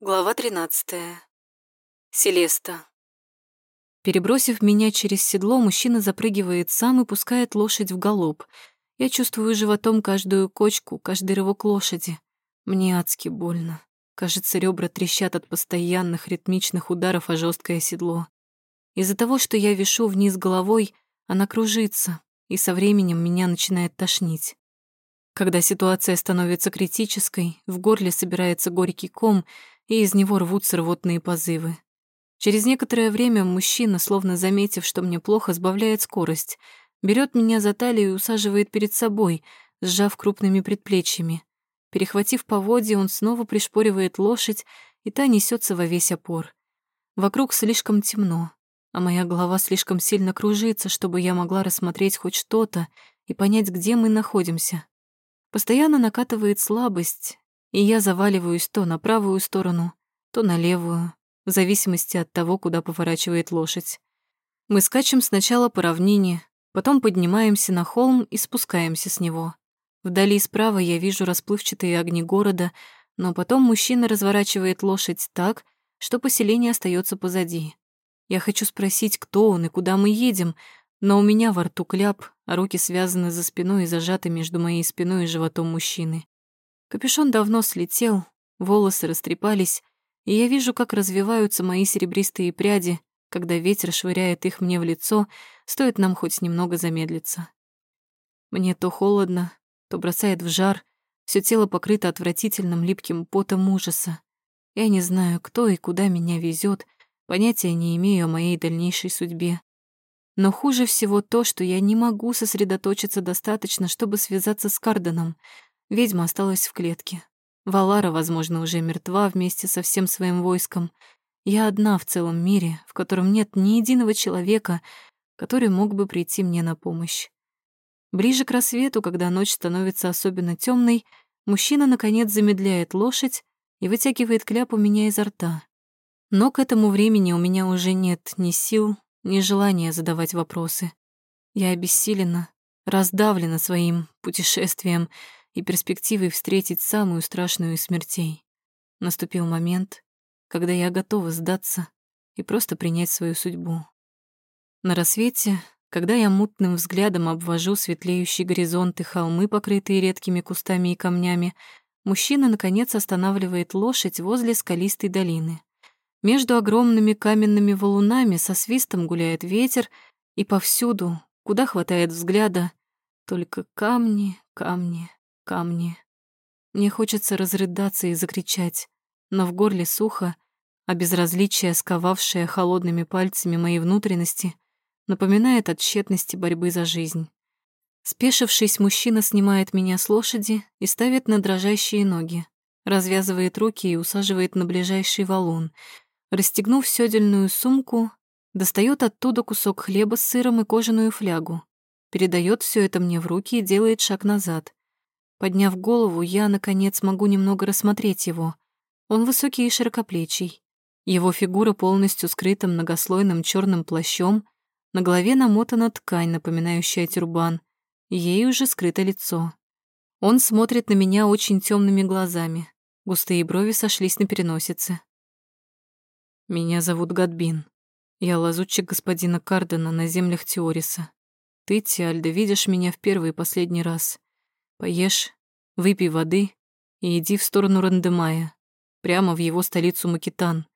Глава 13. Селеста. Перебросив меня через седло, мужчина запрыгивает сам и пускает лошадь в галоп. Я чувствую животом каждую кочку, каждый рывок лошади. Мне адски больно. Кажется, ребра трещат от постоянных ритмичных ударов о жесткое седло. Из-за того, что я вишу вниз головой, она кружится, и со временем меня начинает тошнить. Когда ситуация становится критической, в горле собирается горький ком, и из него рвутся рвотные позывы. Через некоторое время мужчина, словно заметив, что мне плохо, сбавляет скорость, берет меня за талию и усаживает перед собой, сжав крупными предплечьями. Перехватив поводья, он снова пришпоривает лошадь, и та несется во весь опор. Вокруг слишком темно, а моя голова слишком сильно кружится, чтобы я могла рассмотреть хоть что-то и понять, где мы находимся. Постоянно накатывает слабость, и я заваливаюсь то на правую сторону, то на левую, в зависимости от того, куда поворачивает лошадь. Мы скачем сначала по равнине, потом поднимаемся на холм и спускаемся с него. Вдали справа я вижу расплывчатые огни города, но потом мужчина разворачивает лошадь так, что поселение остается позади. Я хочу спросить, кто он и куда мы едем, но у меня во рту кляп, а руки связаны за спиной и зажаты между моей спиной и животом мужчины. Капюшон давно слетел, волосы растрепались, и я вижу, как развиваются мои серебристые пряди, когда ветер швыряет их мне в лицо, стоит нам хоть немного замедлиться. Мне то холодно, то бросает в жар, все тело покрыто отвратительным липким потом ужаса. Я не знаю, кто и куда меня везет, понятия не имею о моей дальнейшей судьбе. Но хуже всего то, что я не могу сосредоточиться достаточно, чтобы связаться с Карденом — Ведьма осталась в клетке. Валара, возможно, уже мертва вместе со всем своим войском. Я одна в целом мире, в котором нет ни единого человека, который мог бы прийти мне на помощь. Ближе к рассвету, когда ночь становится особенно темной, мужчина, наконец, замедляет лошадь и вытягивает кляп у меня изо рта. Но к этому времени у меня уже нет ни сил, ни желания задавать вопросы. Я обессилена, раздавлена своим путешествием, и перспективой встретить самую страшную из смертей. Наступил момент, когда я готова сдаться и просто принять свою судьбу. На рассвете, когда я мутным взглядом обвожу светлеющие горизонты холмы, покрытые редкими кустами и камнями, мужчина, наконец, останавливает лошадь возле скалистой долины. Между огромными каменными валунами со свистом гуляет ветер, и повсюду, куда хватает взгляда, только камни, камни, камни. Мне хочется разрыдаться и закричать, но в горле сухо, а безразличие, сковавшее холодными пальцами мои внутренности, напоминает о тщетности борьбы за жизнь. Спешившись, мужчина снимает меня с лошади и ставит на дрожащие ноги, развязывает руки и усаживает на ближайший валун. Расстегнув сёдельную сумку, достает оттуда кусок хлеба с сыром и кожаную флягу, передает все это мне в руки и делает шаг назад. Подняв голову, я, наконец, могу немного рассмотреть его. Он высокий и широкоплечий. Его фигура полностью скрыта многослойным черным плащом, на голове намотана ткань, напоминающая тюрбан, ей уже скрыто лицо. Он смотрит на меня очень темными глазами, густые брови сошлись на переносице. «Меня зовут Гадбин. Я лазутчик господина Кардена на землях Теориса. Ты, Тиальда, видишь меня в первый и последний раз. Поешь, выпей воды и иди в сторону Рандемая, прямо в его столицу Макитан.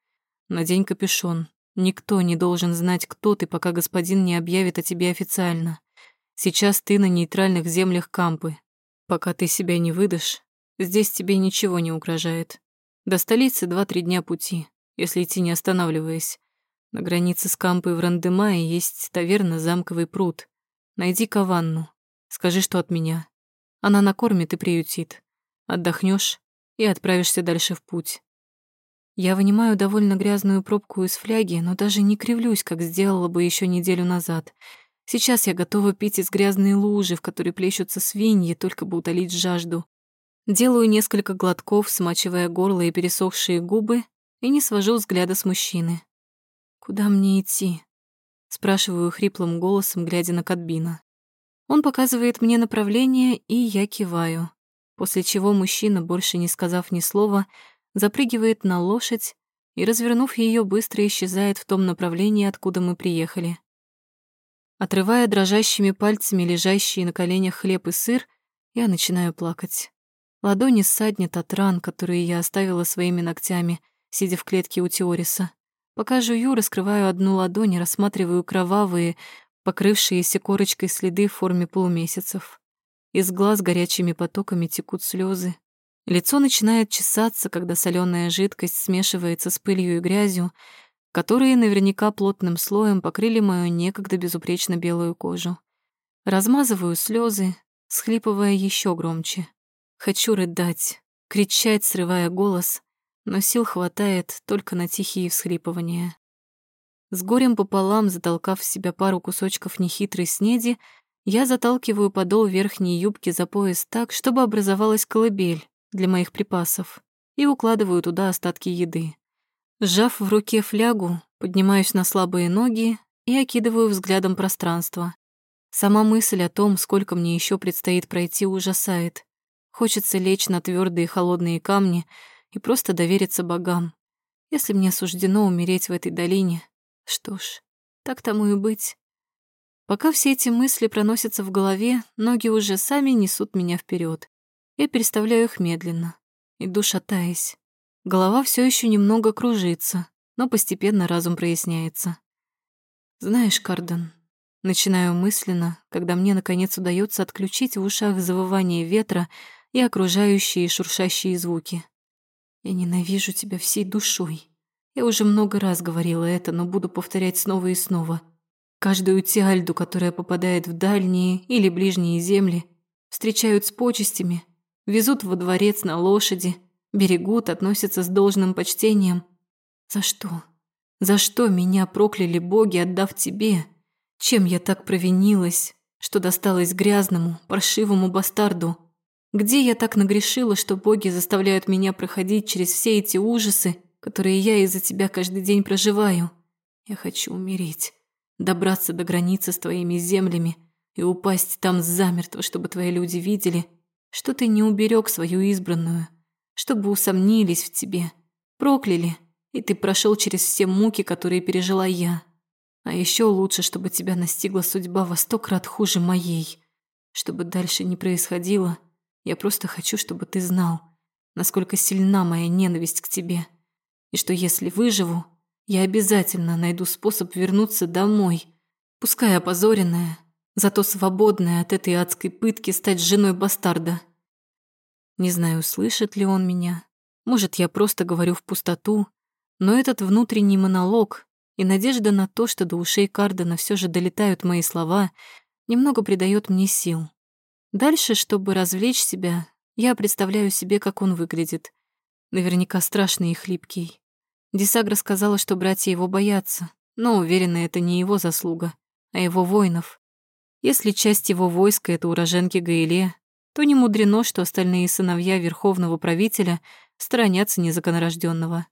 Надень капюшон. Никто не должен знать, кто ты, пока господин не объявит о тебе официально. Сейчас ты на нейтральных землях Кампы. Пока ты себя не выдашь, здесь тебе ничего не угрожает. До столицы два-три дня пути, если идти не останавливаясь. На границе с Кампой в Рандемае есть таверна «Замковый пруд». Найди Каванну. Скажи, что от меня. Она накормит и приютит. Отдохнешь и отправишься дальше в путь. Я вынимаю довольно грязную пробку из фляги, но даже не кривлюсь, как сделала бы еще неделю назад. Сейчас я готова пить из грязной лужи, в которой плещутся свиньи, только бы утолить жажду. Делаю несколько глотков, смачивая горло и пересохшие губы, и не свожу взгляда с мужчины. «Куда мне идти?» — спрашиваю хриплым голосом, глядя на Катбина. Он показывает мне направление, и я киваю, после чего мужчина, больше не сказав ни слова, запрыгивает на лошадь и, развернув ее, быстро исчезает в том направлении, откуда мы приехали. Отрывая дрожащими пальцами лежащие на коленях хлеб и сыр, я начинаю плакать. Ладони ссаднет от ран, которые я оставила своими ногтями, сидя в клетке у Теориса. Пока жую, раскрываю одну ладонь и рассматриваю кровавые, покрывшиеся корочкой следы в форме полумесяцев. Из глаз горячими потоками текут слезы. Лицо начинает чесаться, когда соленая жидкость смешивается с пылью и грязью, которые наверняка плотным слоем покрыли мою некогда безупречно белую кожу. Размазываю слезы, схлипывая еще громче. Хочу рыдать, кричать, срывая голос, но сил хватает только на тихие всхлипывания. С горем пополам, затолкав в себя пару кусочков нехитрой снеди, я заталкиваю подол верхней юбки за пояс так, чтобы образовалась колыбель для моих припасов, и укладываю туда остатки еды. Сжав в руке флягу, поднимаюсь на слабые ноги и окидываю взглядом пространство. Сама мысль о том, сколько мне еще предстоит пройти, ужасает. Хочется лечь на твердые холодные камни и просто довериться богам. Если мне суждено умереть в этой долине, что ж, так тому и быть. Пока все эти мысли проносятся в голове, ноги уже сами несут меня вперед. Я переставляю их медленно, иду шатаясь. Голова все еще немного кружится, но постепенно разум проясняется. Знаешь, Карден, начинаю мысленно, когда мне наконец удается отключить в ушах завывание ветра и окружающие шуршащие звуки. Я ненавижу тебя всей душой. Я уже много раз говорила это, но буду повторять снова и снова. Каждую тиальду, которая попадает в дальние или ближние земли, встречают с почестями, везут во дворец на лошади, берегут, относятся с должным почтением. За что? За что меня прокляли боги, отдав тебе? Чем я так провинилась, что досталась грязному, паршивому бастарду? Где я так нагрешила, что боги заставляют меня проходить через все эти ужасы, которые я из-за тебя каждый день проживаю. Я хочу умереть, добраться до границы с твоими землями и упасть там замертво, чтобы твои люди видели, что ты не уберег свою избранную, чтобы усомнились в тебе, прокляли, и ты прошел через все муки, которые пережила я. А еще лучше, чтобы тебя настигла судьба во сто крат хуже моей. Чтобы дальше не происходило, я просто хочу, чтобы ты знал, насколько сильна моя ненависть к тебе и что если выживу, я обязательно найду способ вернуться домой, пускай опозоренная, зато свободная от этой адской пытки стать женой бастарда. Не знаю, слышит ли он меня, может, я просто говорю в пустоту, но этот внутренний монолог и надежда на то, что до ушей Кардена все же долетают мои слова, немного придает мне сил. Дальше, чтобы развлечь себя, я представляю себе, как он выглядит. Наверняка страшный и хлипкий. Дисагра сказала, что братья его боятся, но уверена, это не его заслуга, а его воинов. Если часть его войска — это уроженки Гаиле, то не мудрено, что остальные сыновья верховного правителя сторонятся незаконорожденного.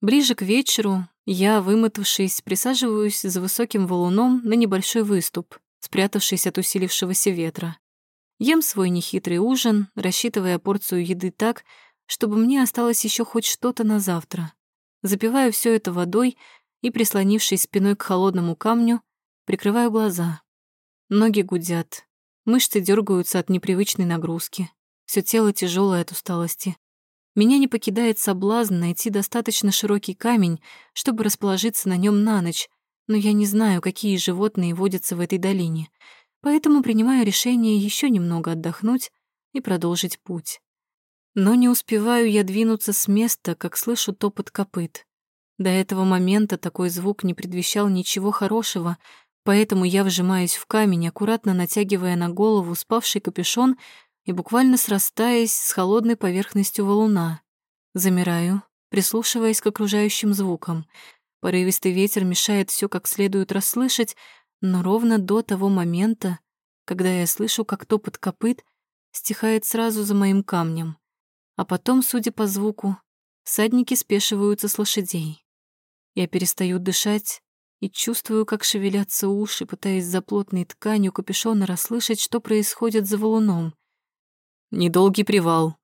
Ближе к вечеру я, вымотавшись, присаживаюсь за высоким валуном на небольшой выступ, спрятавшись от усилившегося ветра. Ем свой нехитрый ужин, рассчитывая порцию еды так, чтобы мне осталось еще хоть что-то на завтра. Запиваю все это водой и, прислонившись спиной к холодному камню, прикрываю глаза. Ноги гудят, мышцы дергаются от непривычной нагрузки, все тело тяжелое от усталости. Меня не покидает соблазн найти достаточно широкий камень, чтобы расположиться на нем на ночь, но я не знаю, какие животные водятся в этой долине, поэтому принимаю решение еще немного отдохнуть и продолжить путь. Но не успеваю я двинуться с места, как слышу топот копыт. До этого момента такой звук не предвещал ничего хорошего, поэтому я вжимаюсь в камень, аккуратно натягивая на голову спавший капюшон и буквально срастаясь с холодной поверхностью валуна. Замираю, прислушиваясь к окружающим звукам. Порывистый ветер мешает все как следует расслышать, но ровно до того момента, когда я слышу, как топот копыт стихает сразу за моим камнем. А потом, судя по звуку, всадники спешиваются с лошадей. Я перестаю дышать и чувствую, как шевелятся уши, пытаясь за плотной тканью капюшона расслышать, что происходит за валуном. «Недолгий привал»,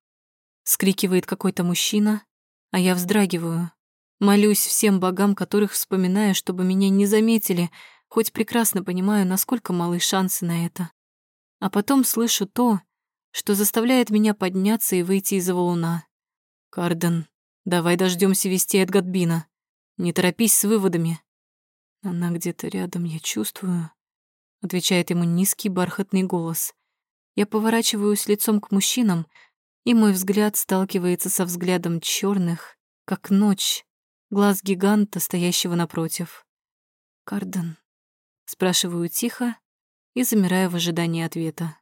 скрикивает какой-то мужчина, а я вздрагиваю. Молюсь всем богам, которых вспоминаю, чтобы меня не заметили, хоть прекрасно понимаю, насколько малы шансы на это. А потом слышу то, что заставляет меня подняться и выйти из-за валуна. «Карден, давай дождемся вести от Гадбина. Не торопись с выводами». «Она где-то рядом, я чувствую», — отвечает ему низкий бархатный голос. Я поворачиваюсь лицом к мужчинам, и мой взгляд сталкивается со взглядом черных, как ночь, глаз гиганта, стоящего напротив. «Карден?» — спрашиваю тихо и замираю в ожидании ответа.